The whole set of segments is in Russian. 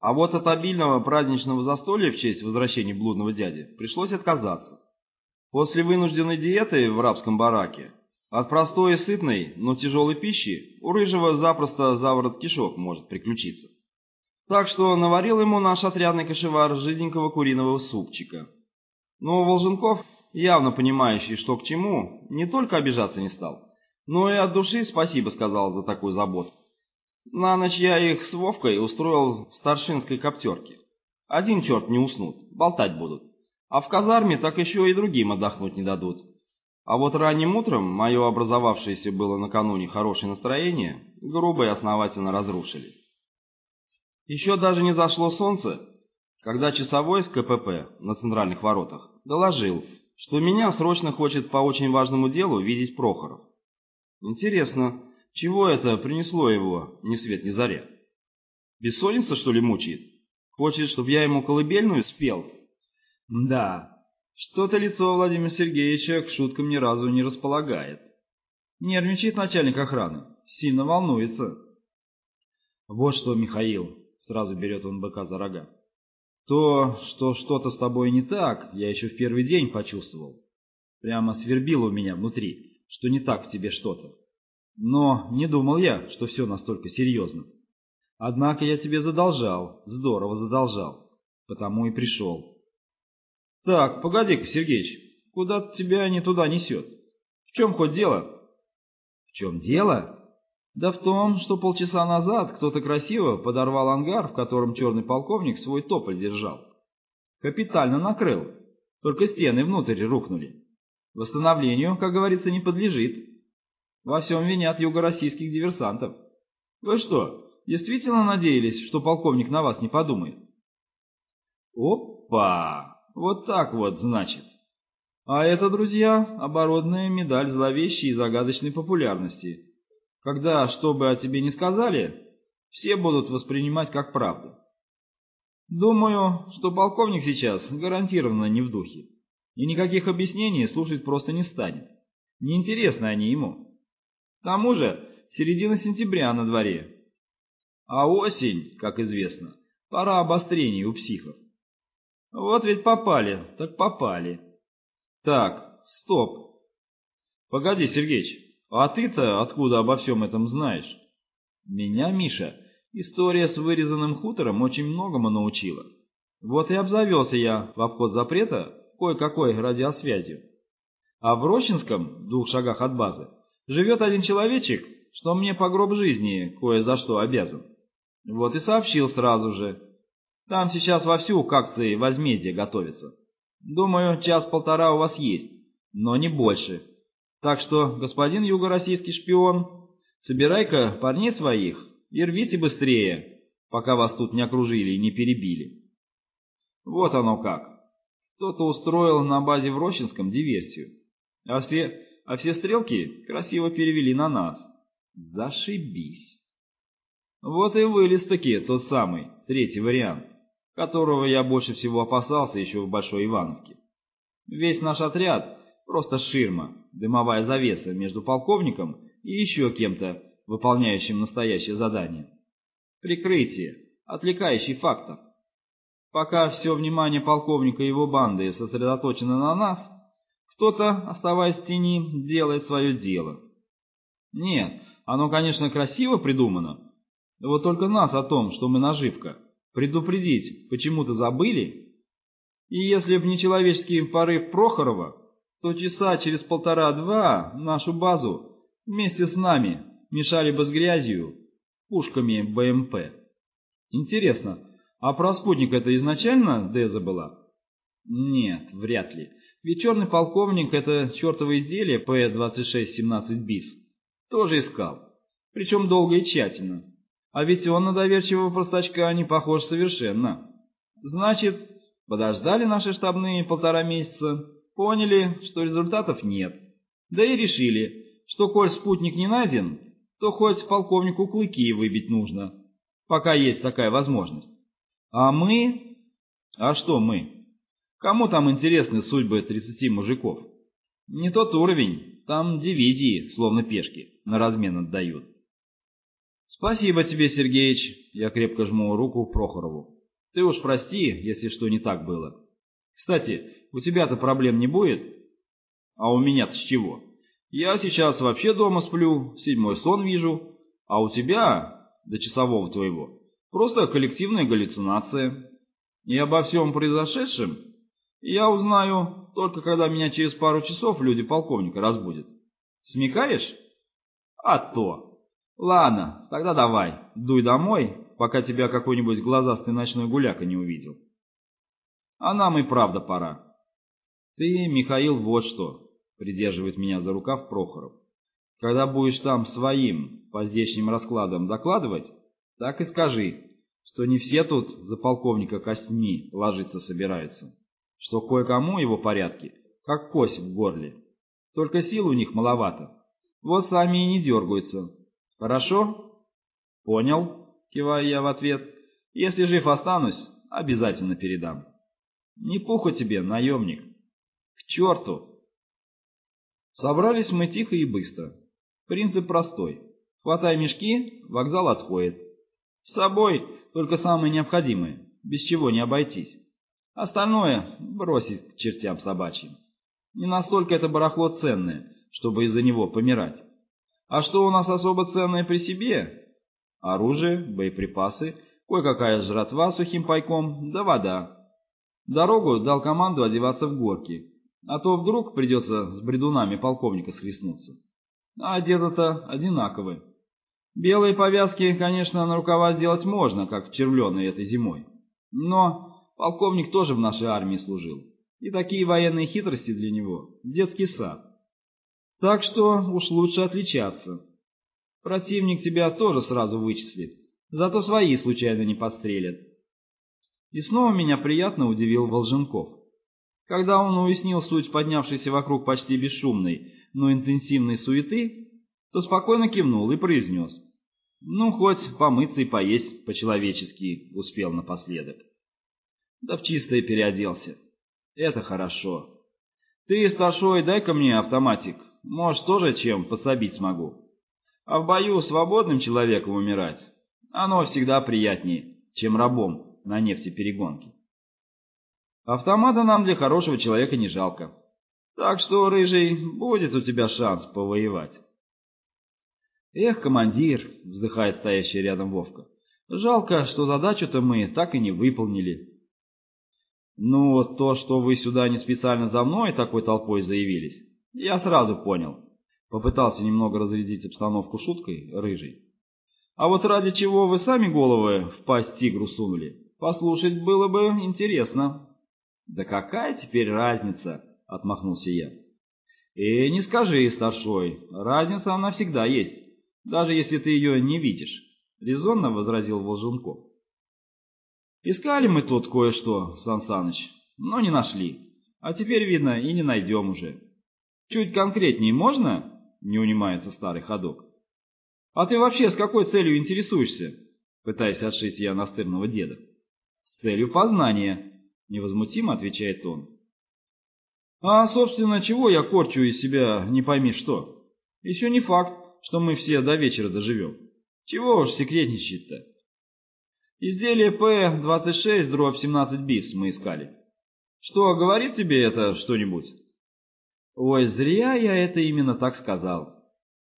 А вот от обильного праздничного застолья в честь возвращения блудного дяди пришлось отказаться. После вынужденной диеты в рабском бараке, от простой и сытной, но тяжелой пищи, у Рыжего запросто заворот кишок может приключиться. Так что наварил ему наш отрядный кошевар жиденького куриного супчика. Но Волженков, явно понимающий, что к чему, не только обижаться не стал, но и от души спасибо сказал за такую заботу. На ночь я их с Вовкой устроил в старшинской коптерке. Один черт не уснут, болтать будут. А в казарме так еще и другим отдохнуть не дадут. А вот ранним утром мое образовавшееся было накануне хорошее настроение грубо и основательно разрушили. Еще даже не зашло солнце, когда часовой с КПП на центральных воротах доложил, что меня срочно хочет по очень важному делу видеть Прохоров. Интересно, чего это принесло его ни свет ни заря? Бессонница, что ли, мучает? Хочет, чтобы я ему колыбельную спел? Да, что-то лицо Владимира Сергеевича к шуткам ни разу не располагает. Нервничает начальник охраны, сильно волнуется. Вот что, Михаил, сразу берет он быка за рога. То, что что-то с тобой не так, я еще в первый день почувствовал. Прямо свербило у меня внутри, что не так в тебе что-то. Но не думал я, что все настолько серьезно. Однако я тебе задолжал, здорово задолжал, потому и пришел. Так, погоди-ка, Сергеич, куда тебя не туда несет? В чем хоть дело? В чем дело? Да в том, что полчаса назад кто-то красиво подорвал ангар, в котором черный полковник свой тополь держал. Капитально накрыл, только стены внутрь рухнули. Восстановлению, как говорится, не подлежит. Во всем винят юго-российских диверсантов. Вы что, действительно надеялись, что полковник на вас не подумает? Опа! Вот так вот, значит. А это, друзья, оборотная медаль зловещей и загадочной популярности. Когда, что бы о тебе не сказали, все будут воспринимать как правду. Думаю, что полковник сейчас гарантированно не в духе. И никаких объяснений слушать просто не станет. Неинтересны они ему. К тому же середина сентября на дворе. А осень, как известно, пора обострений у психов. Вот ведь попали, так попали. Так, стоп. Погоди, Сергеич, а ты-то откуда обо всем этом знаешь? Меня, Миша, история с вырезанным хутором очень многому научила. Вот и обзавелся я в обход запрета кое-какой радиосвязью. А в Рощинском, в двух шагах от базы, Живет один человечек, что мне по гроб жизни кое за что обязан. Вот и сообщил сразу же. Там сейчас вовсю к акции возмездия готовится. Думаю, час-полтора у вас есть, но не больше. Так что, господин юго-российский шпион, собирай-ка парней своих и рвите быстрее, пока вас тут не окружили и не перебили. Вот оно как. Кто-то устроил на базе в Рощинском диверсию. А все а все стрелки красиво перевели на нас. Зашибись. Вот и вылез-таки тот самый, третий вариант, которого я больше всего опасался еще в Большой Ивановке. Весь наш отряд — просто ширма, дымовая завеса между полковником и еще кем-то, выполняющим настоящее задание. Прикрытие, отвлекающий фактор. Пока все внимание полковника и его банды сосредоточено на нас — кто-то, оставаясь в тени, делает свое дело. Нет, оно, конечно, красиво придумано. Вот только нас о том, что мы наживка, предупредить почему-то забыли. И если б не человеческий порыв Прохорова, то часа через полтора-два нашу базу вместе с нами мешали бы с грязью пушками БМП. Интересно, а про спутник это изначально Деза была? Нет, вряд ли. Ведь черный полковник это чертово изделие П-2617 БИС тоже искал, причем долго и тщательно. А ведь он на доверчивого простачка не похож совершенно. Значит, подождали наши штабные полтора месяца, поняли, что результатов нет, да и решили, что коль спутник не найден, то хоть полковнику клыки выбить нужно, пока есть такая возможность. А мы... А что мы? Кому там интересны судьбы 30 мужиков? Не тот уровень, там дивизии, словно пешки, на размен отдают. «Спасибо тебе, Сергеич!» Я крепко жму руку Прохорову. «Ты уж прости, если что не так было. Кстати, у тебя-то проблем не будет?» «А у меня-то с чего? Я сейчас вообще дома сплю, седьмой сон вижу, а у тебя, до часового твоего, просто коллективная галлюцинация. И обо всем произошедшем я узнаю только когда меня через пару часов люди полковника разбудят. Смекаешь? А то!» Ладно, тогда давай, дуй домой, пока тебя какой-нибудь глазастый ночной гуляка не увидел. А нам и правда пора. Ты, Михаил, вот что, придерживает меня за рукав Прохоров. Когда будешь там своим, по здешним раскладам докладывать, так и скажи, что не все тут за полковника костьми ложиться собираются, что кое-кому его порядки, как кость в горле. Только сил у них маловато, вот сами и не дергаются, Хорошо? Понял, киваю я в ответ. Если жив останусь, обязательно передам. Не пуха тебе, наемник. К черту! Собрались мы тихо и быстро. Принцип простой. Хватай мешки, вокзал отходит. С собой только самое необходимое, без чего не обойтись. Остальное бросить к чертям собачьим. Не настолько это барахло ценное, чтобы из-за него помирать. А что у нас особо ценное при себе? Оружие, боеприпасы, кое-какая жратва сухим пайком, да вода. Дорогу дал команду одеваться в горки, а то вдруг придется с бредунами полковника схлестнуться. А одеты-то одинаковые. Белые повязки, конечно, на рукава сделать можно, как в червленой этой зимой. Но полковник тоже в нашей армии служил, и такие военные хитрости для него – детский сад. Так что уж лучше отличаться. Противник тебя тоже сразу вычислит, зато свои случайно не подстрелят. И снова меня приятно удивил Волженков. Когда он уяснил суть поднявшейся вокруг почти бесшумной, но интенсивной суеты, то спокойно кивнул и произнес. Ну, хоть помыться и поесть по-человечески успел напоследок. Да в чистое переоделся. Это хорошо. Ты, старшой, дай-ка мне автоматик, может, тоже чем подсобить смогу. А в бою свободным человеком умирать, оно всегда приятнее, чем рабом на нефтеперегонке. Автомата нам для хорошего человека не жалко. Так что, рыжий, будет у тебя шанс повоевать. Эх, командир, вздыхает стоящий рядом Вовка. Жалко, что задачу-то мы так и не выполнили. Ну, то, что вы сюда не специально за мной такой толпой заявились, я сразу понял. Попытался немного разрядить обстановку шуткой, рыжий. А вот ради чего вы сами головы в пасть тигру сунули, послушать было бы интересно. Да какая теперь разница, отмахнулся я. И не скажи, старшой, разница она всегда есть, даже если ты ее не видишь, резонно возразил Волжунков. Искали мы тут кое-что, Сан Саныч, но не нашли, а теперь, видно, и не найдем уже. «Чуть конкретнее можно?» — не унимается старый ходок. «А ты вообще с какой целью интересуешься?» — пытаясь отшить я настырного деда. «С целью познания», — невозмутимо отвечает он. «А, собственно, чего я корчу из себя не пойми что? Еще не факт, что мы все до вечера доживем. Чего уж секретничать-то?» «Изделие П-26 дробь 17 бис мы искали. Что, говорит тебе это что-нибудь?» Ой, зря я это именно так сказал.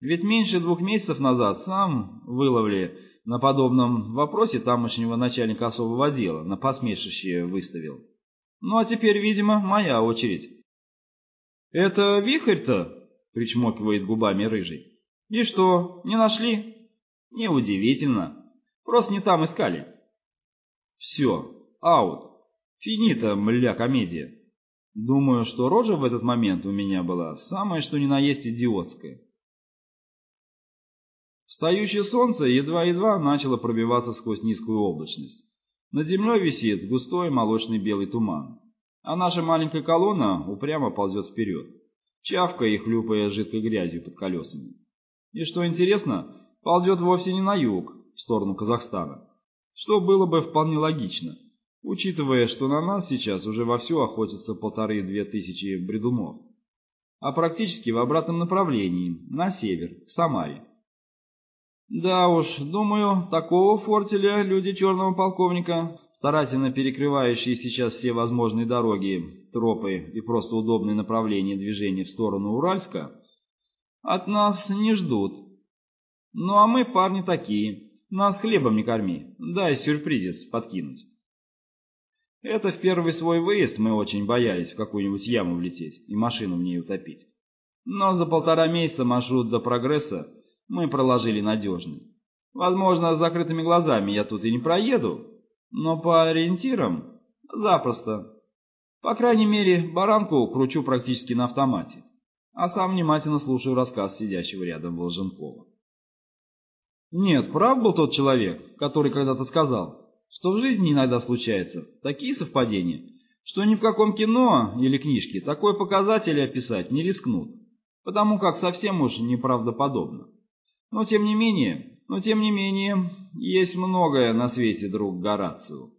Ведь меньше двух месяцев назад сам выловли на подобном вопросе тамошнего начальника особого отдела на посмешище выставил. Ну а теперь, видимо, моя очередь. «Это вихрь-то?» — причмокивает губами рыжий. «И что, не нашли?» «Неудивительно. Просто не там искали». «Все, аут. Финита, мля, комедия». Думаю, что рожа в этот момент у меня была самая что ни на есть идиотская. Встающее солнце едва-едва начало пробиваться сквозь низкую облачность. Над землей висит густой молочный белый туман, а наша маленькая колонна упрямо ползет вперед, чавкая и хлюпая жидкой грязью под колесами. И что интересно, ползет вовсе не на юг, сторону Казахстана, что было бы вполне логично – учитывая, что на нас сейчас уже вовсю охотятся полторы-две тысячи бредунов, а практически в обратном направлении, на север, к Самаре. Да уж, думаю, такого фортеля люди черного полковника, старательно перекрывающие сейчас все возможные дороги, тропы и просто удобные направления движения в сторону Уральска, от нас не ждут. Ну а мы парни такие, нас хлебом не корми, дай сюрпризец подкинуть. Это в первый свой выезд мы очень боялись в какую-нибудь яму влететь и машину в ней утопить. Но за полтора месяца маршрут до прогресса мы проложили надежный. Возможно, с закрытыми глазами я тут и не проеду, но по ориентирам запросто. По крайней мере, баранку кручу практически на автомате, а сам внимательно слушаю рассказ сидящего рядом Волженкова. Нет, прав был тот человек, который когда-то сказал, что в жизни иногда случаются такие совпадения, что ни в каком кино или книжке такой показатель описать не рискнут, потому как совсем уж неправдоподобно. Но тем не менее, но тем не менее, есть многое на свете, друг Горацио.